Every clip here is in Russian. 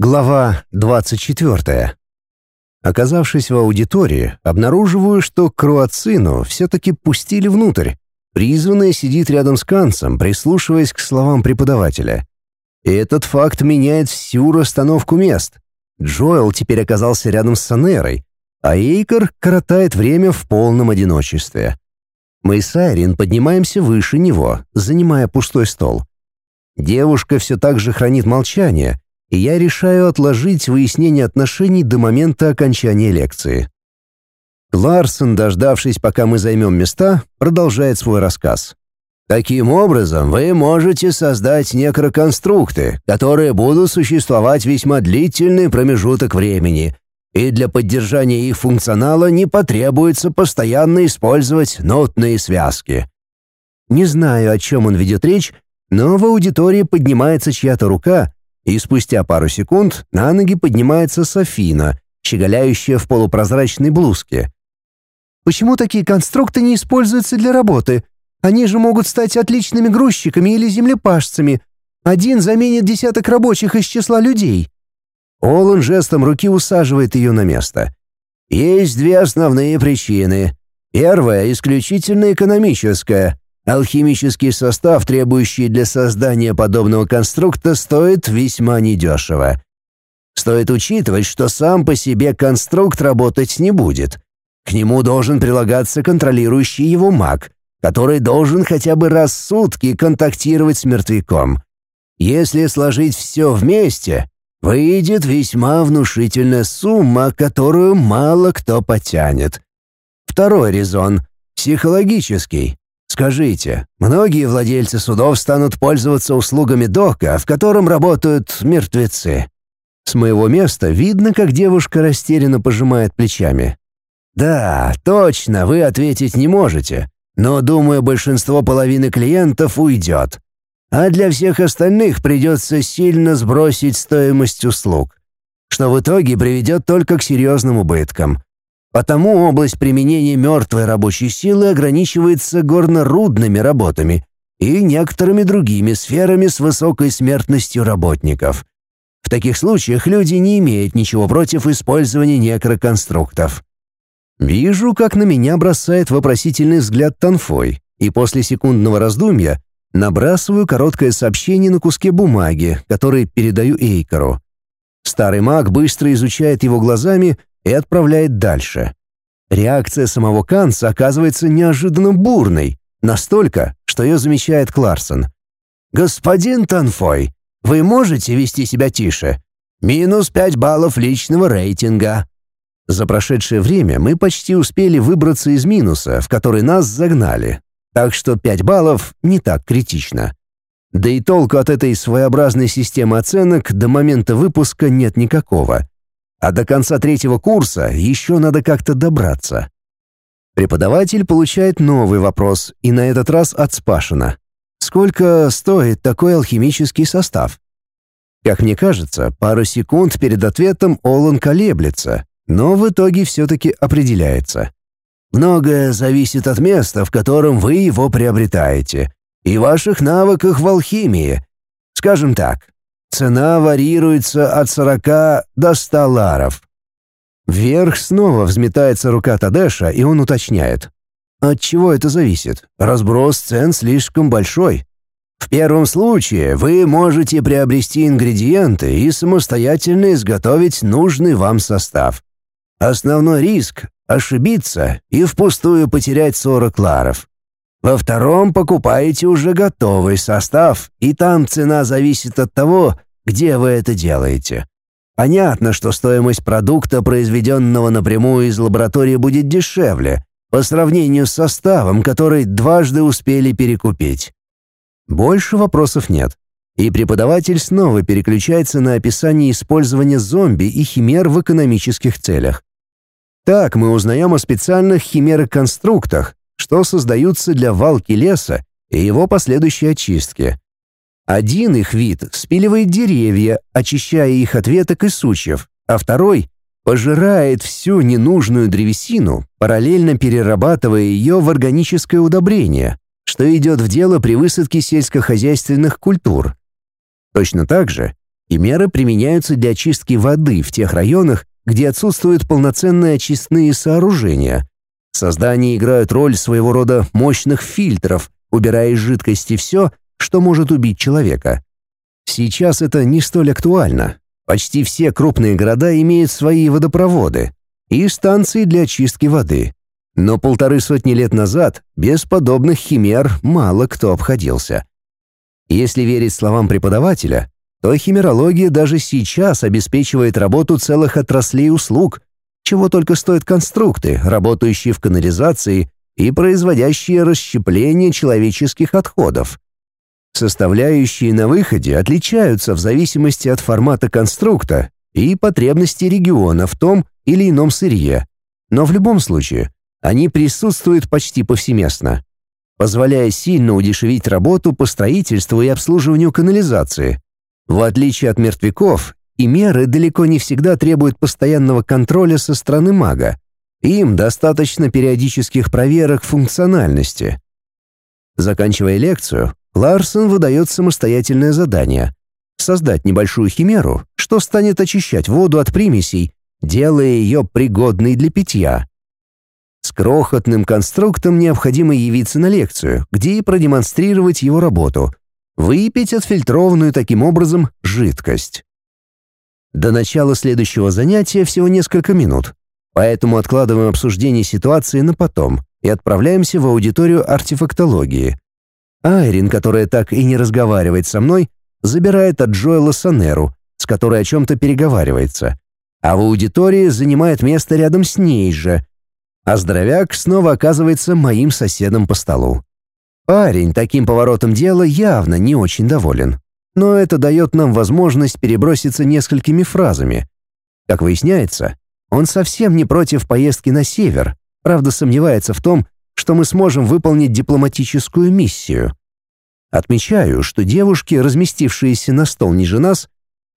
Глава 24. Оказавшись в аудитории, обнаруживаю, что Круацину все-таки пустили внутрь. Призванная сидит рядом с Канцем, прислушиваясь к словам преподавателя. Этот факт меняет всю расстановку мест. Джоэл теперь оказался рядом с Санерой, а Эйкер коротает время в полном одиночестве. Мы с Айрин поднимаемся выше него, занимая пустой стол. Девушка все так же хранит молчание — и я решаю отложить выяснение отношений до момента окончания лекции. Ларсон, дождавшись, пока мы займем места, продолжает свой рассказ. Таким образом, вы можете создать некроконструкты, которые будут существовать весьма длительный промежуток времени, и для поддержания их функционала не потребуется постоянно использовать нотные связки. Не знаю, о чем он ведет речь, но в аудитории поднимается чья-то рука, и спустя пару секунд на ноги поднимается Софина, щеголяющая в полупрозрачной блузке. «Почему такие конструкты не используются для работы? Они же могут стать отличными грузчиками или землепашцами. Один заменит десяток рабочих из числа людей». Олан жестом руки усаживает ее на место. «Есть две основные причины. Первая — исключительно экономическая. Алхимический состав, требующий для создания подобного конструкта, стоит весьма недешево. Стоит учитывать, что сам по себе конструкт работать не будет. К нему должен прилагаться контролирующий его маг, который должен хотя бы раз в сутки контактировать с мертвяком. Если сложить все вместе, выйдет весьма внушительная сумма, которую мало кто потянет. Второй резон — психологический. Скажите, многие владельцы судов станут пользоваться услугами дока, в котором работают мертвецы? С моего места видно, как девушка растерянно пожимает плечами. Да, точно, вы ответить не можете, но, думаю, большинство половины клиентов уйдет. А для всех остальных придется сильно сбросить стоимость услуг, что в итоге приведет только к серьезным убыткам. Потому область применения мертвой рабочей силы ограничивается горно-рудными работами и некоторыми другими сферами с высокой смертностью работников. В таких случаях люди не имеют ничего против использования некроконструктов. Вижу, как на меня бросает вопросительный взгляд Танфой, и после секундного раздумья набрасываю короткое сообщение на куске бумаги, который передаю Эйкору. Старый маг быстро изучает его глазами и отправляет дальше. Реакция самого Канца оказывается неожиданно бурной, настолько, что ее замечает Кларсон. «Господин Танфой, вы можете вести себя тише? Минус пять баллов личного рейтинга». За прошедшее время мы почти успели выбраться из минуса, в который нас загнали, так что пять баллов не так критично. Да и толку от этой своеобразной системы оценок до момента выпуска нет никакого. А до конца третьего курса еще надо как-то добраться. Преподаватель получает новый вопрос, и на этот раз от Спашина. Сколько стоит такой алхимический состав? Как мне кажется, пару секунд перед ответом Олан колеблется, но в итоге все-таки определяется. Многое зависит от места, в котором вы его приобретаете, и ваших навыках в алхимии. Скажем так, Цена варьируется от 40 до 100 ларов. Вверх снова взметается рука Тадеша, и он уточняет. От чего это зависит? Разброс цен слишком большой. В первом случае вы можете приобрести ингредиенты и самостоятельно изготовить нужный вам состав. Основной риск — ошибиться и впустую потерять 40 ларов. Во втором покупаете уже готовый состав, и там цена зависит от того, где вы это делаете. Понятно, что стоимость продукта, произведенного напрямую из лаборатории, будет дешевле по сравнению с составом, который дважды успели перекупить. Больше вопросов нет. И преподаватель снова переключается на описание использования зомби и химер в экономических целях. Так мы узнаем о специальных химероконструктах, что создаются для валки леса и его последующей очистки. Один их вид спиливает деревья, очищая их от веток и сучьев, а второй пожирает всю ненужную древесину, параллельно перерабатывая ее в органическое удобрение, что идет в дело при высадке сельскохозяйственных культур. Точно так же и меры применяются для очистки воды в тех районах, где отсутствуют полноценные очистные сооружения. Создания играют роль своего рода мощных фильтров, убирая из жидкости все, что может убить человека. Сейчас это не столь актуально. Почти все крупные города имеют свои водопроводы и станции для очистки воды. Но полторы сотни лет назад без подобных химер мало кто обходился. Если верить словам преподавателя, то химерология даже сейчас обеспечивает работу целых отраслей услуг, чего только стоят конструкты, работающие в канализации и производящие расщепление человеческих отходов. Составляющие на выходе отличаются в зависимости от формата конструкта и потребности региона в том или ином сырье, но в любом случае они присутствуют почти повсеместно, позволяя сильно удешевить работу по строительству и обслуживанию канализации. В отличие от мертвяков, и меры далеко не всегда требуют постоянного контроля со стороны мага. Им достаточно периодических проверок функциональности. Заканчивая лекцию, Ларсон выдает самостоятельное задание — создать небольшую химеру, что станет очищать воду от примесей, делая ее пригодной для питья. С крохотным конструктом необходимо явиться на лекцию, где и продемонстрировать его работу, выпить отфильтрованную таким образом жидкость. До начала следующего занятия всего несколько минут, поэтому откладываем обсуждение ситуации на потом и отправляемся в аудиторию артефактологии. Айрин, которая так и не разговаривает со мной, забирает от Джоэла Санеру, с которой о чем-то переговаривается, а в аудитории занимает место рядом с ней же, а здоровяк снова оказывается моим соседом по столу. Парень таким поворотом дела явно не очень доволен. Но это дает нам возможность переброситься несколькими фразами. Как выясняется, он совсем не против поездки на север, правда сомневается в том, что мы сможем выполнить дипломатическую миссию. Отмечаю, что девушки, разместившиеся на стол ниже нас,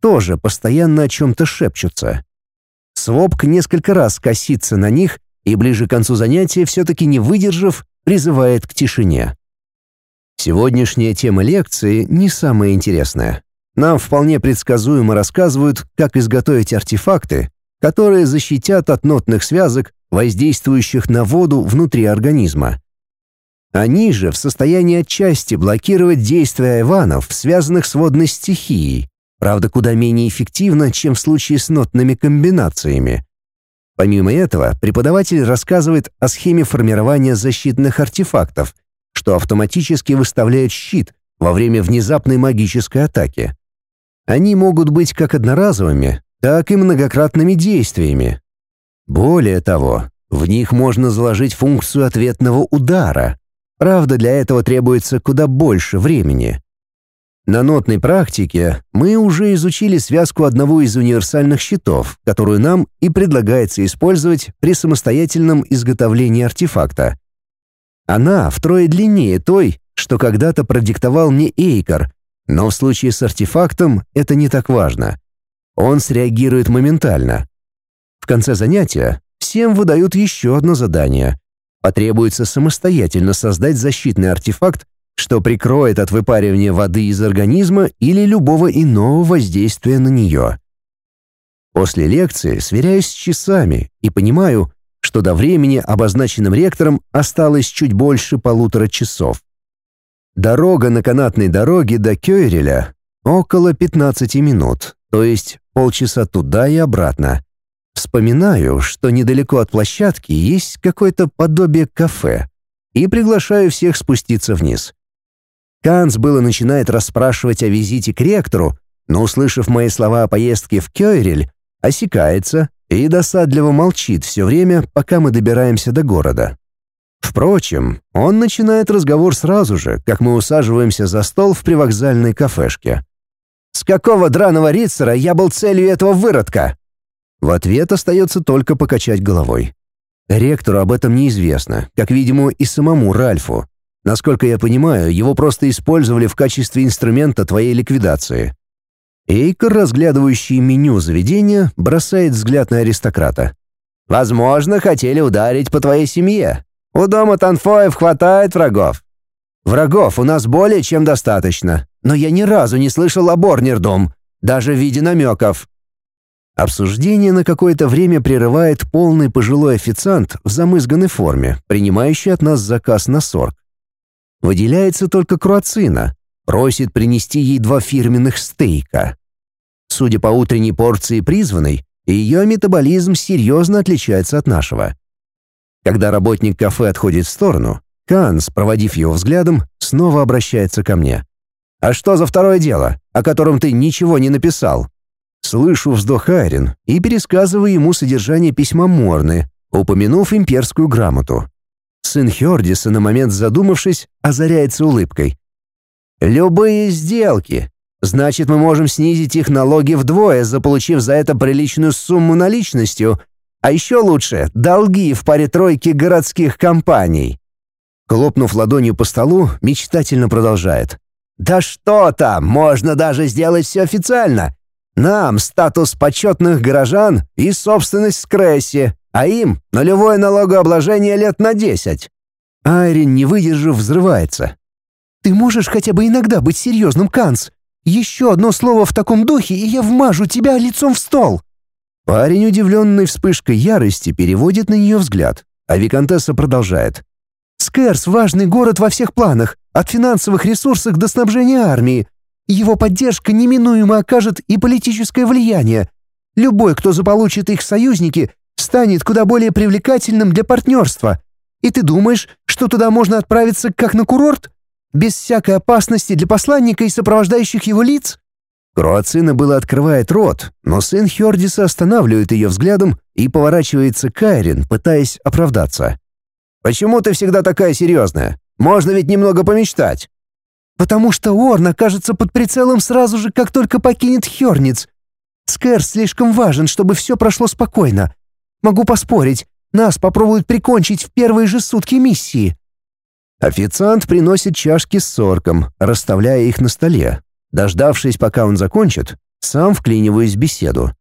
тоже постоянно о чем-то шепчутся. Свобк несколько раз косится на них и ближе к концу занятия, все-таки не выдержав, призывает к тишине. Сегодняшняя тема лекции не самая интересная. Нам вполне предсказуемо рассказывают, как изготовить артефакты, которые защитят от нотных связок, воздействующих на воду внутри организма. Они же в состоянии отчасти блокировать действия айванов, связанных с водной стихией, правда, куда менее эффективно, чем в случае с нотными комбинациями. Помимо этого, преподаватель рассказывает о схеме формирования защитных артефактов, что автоматически выставляет щит во время внезапной магической атаки. Они могут быть как одноразовыми, так и многократными действиями. Более того, в них можно заложить функцию ответного удара. Правда, для этого требуется куда больше времени. На нотной практике мы уже изучили связку одного из универсальных щитов, которую нам и предлагается использовать при самостоятельном изготовлении артефакта. Она втрое длиннее той, что когда-то продиктовал мне Эйкар, но в случае с артефактом это не так важно. Он среагирует моментально. В конце занятия всем выдают еще одно задание. Потребуется самостоятельно создать защитный артефакт что прикроет от выпаривания воды из организма или любого иного воздействия на нее. После лекции сверяюсь с часами и понимаю, что до времени, обозначенным ректором, осталось чуть больше полутора часов. Дорога на канатной дороге до Кёйреля около 15 минут, то есть полчаса туда и обратно. Вспоминаю, что недалеко от площадки есть какое-то подобие кафе, и приглашаю всех спуститься вниз. Канц было начинает расспрашивать о визите к ректору, но, услышав мои слова о поездке в Кёйрель, осекается и досадливо молчит все время, пока мы добираемся до города. Впрочем, он начинает разговор сразу же, как мы усаживаемся за стол в привокзальной кафешке. «С какого драного рицера я был целью этого выродка?» В ответ остается только покачать головой. Ректору об этом неизвестно, как, видимо, и самому Ральфу. Насколько я понимаю, его просто использовали в качестве инструмента твоей ликвидации. Эйкер, разглядывающий меню заведения, бросает взгляд на аристократа. «Возможно, хотели ударить по твоей семье. У дома Танфоев хватает врагов». «Врагов у нас более чем достаточно, но я ни разу не слышал о Борнердом. даже в виде намеков. Обсуждение на какое-то время прерывает полный пожилой официант в замызганной форме, принимающий от нас заказ на сорг. Выделяется только круацина, просит принести ей два фирменных стейка. Судя по утренней порции призванной, ее метаболизм серьезно отличается от нашего. Когда работник кафе отходит в сторону, Канс, проводив его взглядом, снова обращается ко мне. «А что за второе дело, о котором ты ничего не написал?» Слышу вздох Айрин и пересказываю ему содержание письма Морны, упомянув имперскую грамоту. Сын Хёрдиса, на момент задумавшись, озаряется улыбкой. «Любые сделки. Значит, мы можем снизить их налоги вдвое, заполучив за это приличную сумму наличностью, а еще лучше — долги в паре тройки городских компаний». Хлопнув ладонью по столу, мечтательно продолжает. «Да что там, можно даже сделать все официально. Нам статус почетных горожан и собственность в Скрессе, а им нулевое налогообложение лет на десять». Айрин, не выдержав, взрывается. «Ты можешь хотя бы иногда быть серьезным, Канц? Еще одно слово в таком духе, и я вмажу тебя лицом в стол!» Парень, удивленный вспышкой ярости, переводит на нее взгляд, а Викантесса продолжает. «Скэрс — важный город во всех планах, от финансовых ресурсов до снабжения армии. Его поддержка неминуемо окажет и политическое влияние. Любой, кто заполучит их союзники, станет куда более привлекательным для партнерства. И ты думаешь, что туда можно отправиться как на курорт? Без всякой опасности для посланника и сопровождающих его лиц?» Круацина было открывает рот, но сын Хердиса останавливает ее взглядом и поворачивается к Айрин, пытаясь оправдаться. «Почему ты всегда такая серьезная? Можно ведь немного помечтать». «Потому что Орн окажется под прицелом сразу же, как только покинет Херниц. Скэр слишком важен, чтобы все прошло спокойно. Могу поспорить, нас попробуют прикончить в первые же сутки миссии». Официант приносит чашки с сорком, расставляя их на столе, Дождавшись, пока он закончит, сам вклиниваюсь в беседу.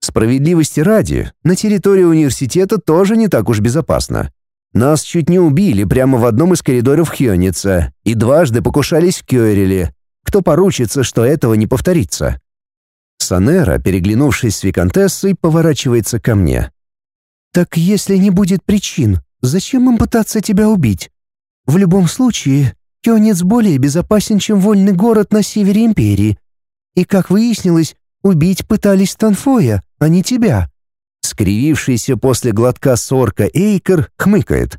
Справедливости ради, на территории университета тоже не так уж безопасно. Нас чуть не убили прямо в одном из коридоров Хьоница и дважды покушались в Кёреле. Кто поручится, что этого не повторится? Санера, переглянувшись с Викантессой, поворачивается ко мне. «Так если не будет причин, зачем им пытаться тебя убить? В любом случае, Кёнец более безопасен, чем вольный город на севере Империи. И, как выяснилось, убить пытались Танфоя, а не тебя». Скривившийся после глотка сорка Эйкер хмыкает.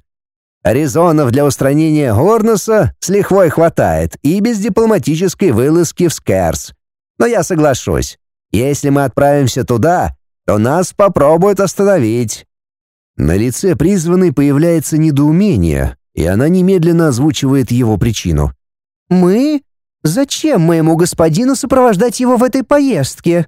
«Резонов для устранения Горноса с лихвой хватает и без дипломатической вылазки в Скерс. Но я соглашусь, если мы отправимся туда, то нас попробуют остановить». На лице призванной появляется недоумение, и она немедленно озвучивает его причину. «Мы? Зачем моему господину сопровождать его в этой поездке?»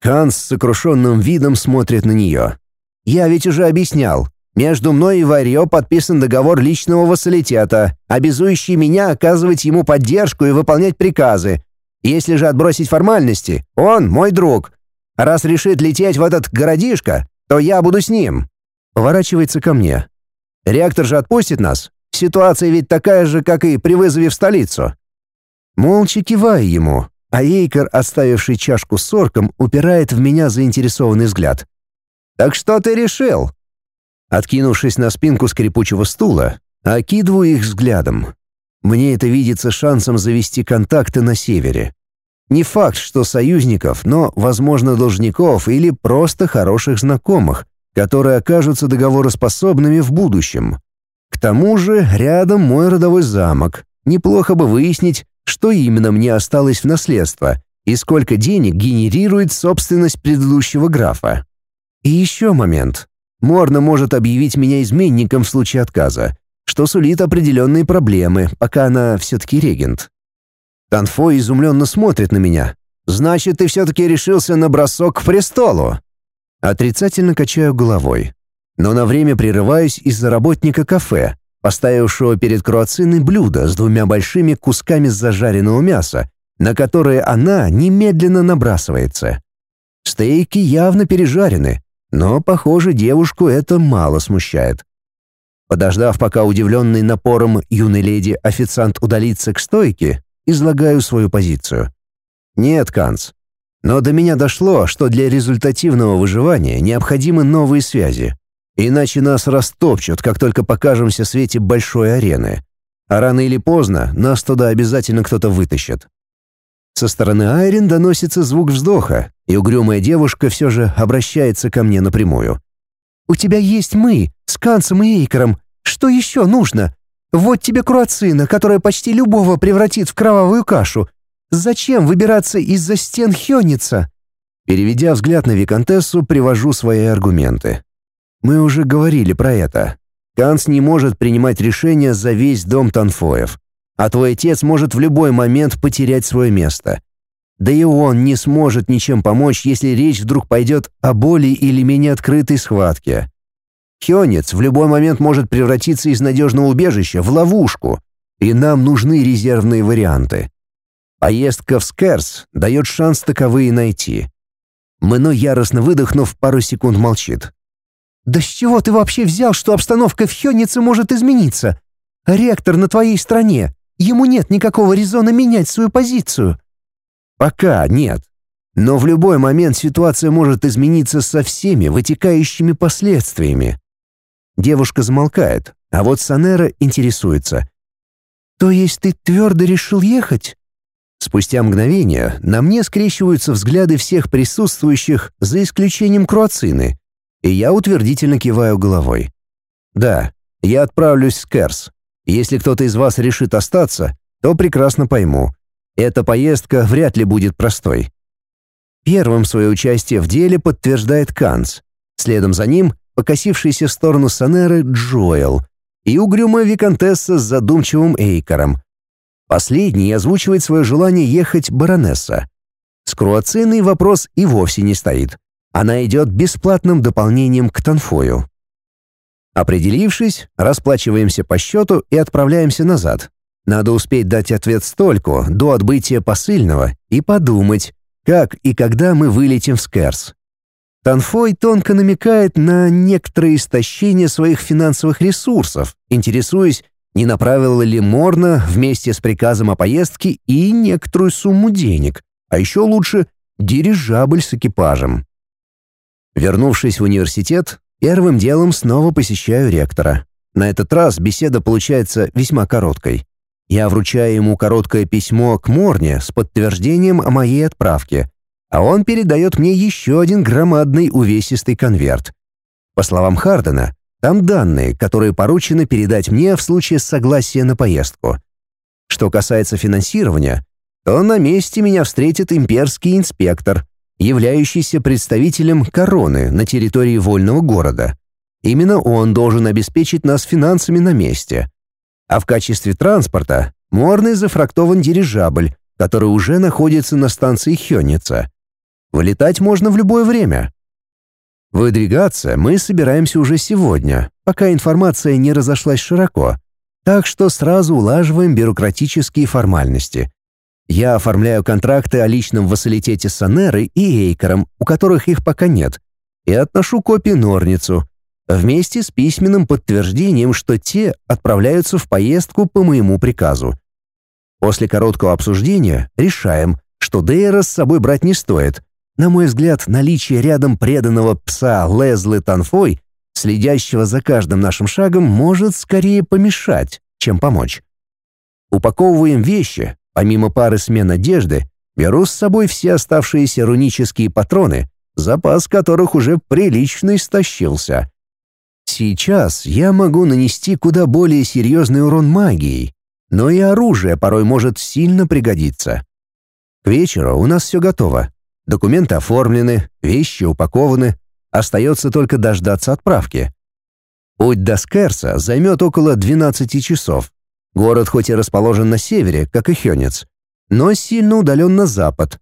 Ханс с сокрушенным видом смотрит на нее. «Я ведь уже объяснял. Между мной и Варьё подписан договор личного вассалитета, обязующий меня оказывать ему поддержку и выполнять приказы. Если же отбросить формальности, он мой друг. Раз решит лететь в этот городишко, то я буду с ним». Поворачивается ко мне. Реактор же отпустит нас. Ситуация ведь такая же, как и при вызове в столицу. Молча киваю ему, а Эйкер, оставивший чашку с сорком, упирает в меня заинтересованный взгляд. «Так что ты решил?» Откинувшись на спинку скрипучего стула, окидываю их взглядом. Мне это видится шансом завести контакты на севере. Не факт, что союзников, но, возможно, должников или просто хороших знакомых, которые окажутся договороспособными в будущем. К тому же рядом мой родовой замок. Неплохо бы выяснить, что именно мне осталось в наследство и сколько денег генерирует собственность предыдущего графа. И еще момент. Морна может объявить меня изменником в случае отказа, что сулит определенные проблемы, пока она все-таки регент. Танфо изумленно смотрит на меня. «Значит, ты все-таки решился на бросок к престолу?» Отрицательно качаю головой. Но на время прерываюсь из-за работника кафе, поставившего перед круациной блюдо с двумя большими кусками зажаренного мяса, на которые она немедленно набрасывается. Стейки явно пережарены, но, похоже, девушку это мало смущает. Подождав, пока удивленный напором юной леди официант удалится к стойке, излагаю свою позицию. «Нет, Канц, Но до меня дошло, что для результативного выживания необходимы новые связи. Иначе нас растопчут, как только покажемся в свете большой арены. А рано или поздно нас туда обязательно кто-то вытащит. Со стороны Айрин доносится звук вздоха, и угрюмая девушка все же обращается ко мне напрямую. «У тебя есть мы, с Кансом и Эйкером. Что еще нужно? Вот тебе круацина, которая почти любого превратит в кровавую кашу. Зачем выбираться из-за стен Хёница?» Переведя взгляд на Викантессу, привожу свои аргументы. Мы уже говорили про это. Канс не может принимать решения за весь дом Танфоев а твой отец может в любой момент потерять свое место. Да и он не сможет ничем помочь, если речь вдруг пойдет о более или менее открытой схватке. Хёнец в любой момент может превратиться из надежного убежища в ловушку, и нам нужны резервные варианты. Поездка в Скерс дает шанс таковые найти. Мэно, яростно выдохнув, пару секунд молчит. «Да с чего ты вообще взял, что обстановка в Хённице может измениться? Ректор на твоей стороне. Ему нет никакого резона менять свою позицию. Пока нет. Но в любой момент ситуация может измениться со всеми вытекающими последствиями. Девушка замолкает, а вот Санера интересуется. «То есть ты твердо решил ехать?» Спустя мгновение на мне скрещиваются взгляды всех присутствующих, за исключением Круацины, и я утвердительно киваю головой. «Да, я отправлюсь в Керс. Если кто-то из вас решит остаться, то прекрасно пойму. Эта поездка вряд ли будет простой. Первым свое участие в деле подтверждает Канц. Следом за ним покосившийся в сторону Санеры Джоэл и угрюмая виконтесса с задумчивым Эйкором. Последний озвучивает свое желание ехать баронесса. С Круациной вопрос и вовсе не стоит. Она идет бесплатным дополнением к Танфою. Определившись, расплачиваемся по счету и отправляемся назад. Надо успеть дать ответ столько до отбытия посыльного и подумать, как и когда мы вылетим в Скерс. Танфой тонко намекает на некоторое истощение своих финансовых ресурсов, интересуясь, не направила ли Морна вместе с приказом о поездке и некоторую сумму денег, а еще лучше дирижабль с экипажем. Вернувшись в университет, Первым делом снова посещаю ректора. На этот раз беседа получается весьма короткой. Я вручаю ему короткое письмо к Морне с подтверждением о моей отправке, а он передает мне еще один громадный увесистый конверт. По словам Хардена, там данные, которые поручены передать мне в случае согласия на поездку. Что касается финансирования, то на месте меня встретит имперский инспектор, являющийся представителем короны на территории вольного города. Именно он должен обеспечить нас финансами на месте. А в качестве транспорта Морный зафрактован дирижабль, который уже находится на станции Хённица. Вылетать можно в любое время. Выдвигаться мы собираемся уже сегодня, пока информация не разошлась широко, так что сразу улаживаем бюрократические формальности. Я оформляю контракты о личном вассалитете с Анерой и Эйкером, у которых их пока нет, и отношу копии Норницу, вместе с письменным подтверждением, что те отправляются в поездку по моему приказу. После короткого обсуждения решаем, что Дейра с собой брать не стоит. На мой взгляд, наличие рядом преданного пса Лезлы Танфой, следящего за каждым нашим шагом, может скорее помешать, чем помочь. Упаковываем вещи, Помимо пары смен одежды, беру с собой все оставшиеся рунические патроны, запас которых уже прилично истощился. Сейчас я могу нанести куда более серьезный урон магией, но и оружие порой может сильно пригодиться. К вечеру у нас все готово. Документы оформлены, вещи упакованы, остается только дождаться отправки. Путь до Скерса займет около 12 часов, Город хоть и расположен на севере, как и Хёнец, но сильно удален на запад.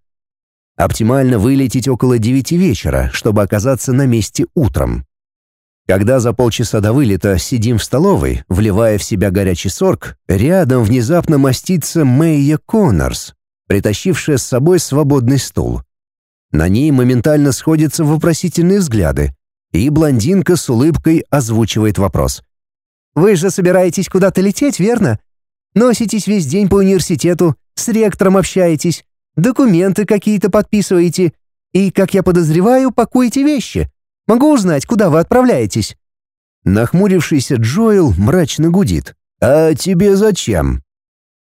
Оптимально вылететь около девяти вечера, чтобы оказаться на месте утром. Когда за полчаса до вылета сидим в столовой, вливая в себя горячий сорг, рядом внезапно мастится Мэйя Коннорс, притащившая с собой свободный стул. На ней моментально сходятся вопросительные взгляды, и блондинка с улыбкой озвучивает вопрос. Вы же собираетесь куда-то лететь, верно? Носитесь весь день по университету, с ректором общаетесь, документы какие-то подписываете, И, как я подозреваю, пакуете вещи. Могу узнать, куда вы отправляетесь?» Нахмурившийся Джоэл мрачно гудит. «А тебе зачем?»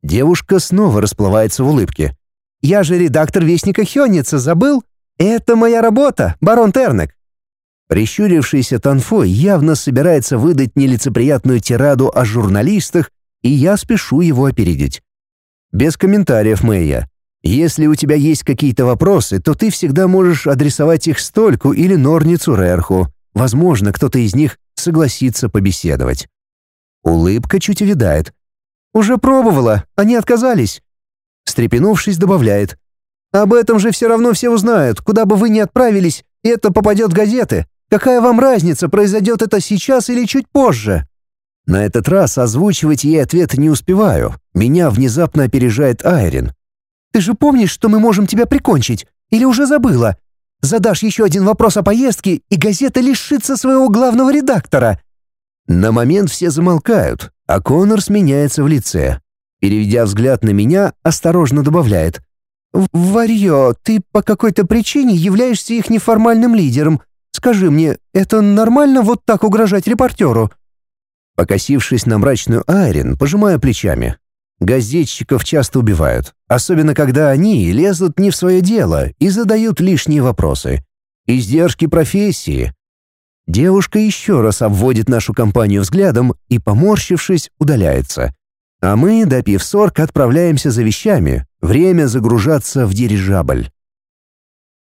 Девушка снова расплывается в улыбке. «Я же редактор Вестника Хённица, забыл? Это моя работа, барон Тернек». Прищурившийся Танфой явно собирается выдать нелицеприятную тираду о журналистах, и я спешу его опередить. Без комментариев, Мэйя. Если у тебя есть какие-то вопросы, то ты всегда можешь адресовать их Стольку или Норницу Рерху. Возможно, кто-то из них согласится побеседовать. Улыбка чуть увядает. «Уже пробовала, они отказались». Встрепенувшись, добавляет. «Об этом же все равно все узнают. Куда бы вы ни отправились, это попадет в газеты. Какая вам разница, произойдет это сейчас или чуть позже?» На этот раз озвучивать ей ответ не успеваю. Меня внезапно опережает Айрин. «Ты же помнишь, что мы можем тебя прикончить? Или уже забыла? Задашь еще один вопрос о поездке, и газета лишится своего главного редактора». На момент все замолкают, а Коннор сменяется в лице. Переведя взгляд на меня, осторожно добавляет. «Варьё, ты по какой-то причине являешься их неформальным лидером. Скажи мне, это нормально вот так угрожать репортеру?» Покосившись на мрачную Айрин, пожимая плечами. Газетчиков часто убивают, особенно когда они лезут не в свое дело и задают лишние вопросы. Издержки профессии. Девушка еще раз обводит нашу компанию взглядом и, поморщившись, удаляется. А мы, допив сорк, отправляемся за вещами. Время загружаться в дирижабль.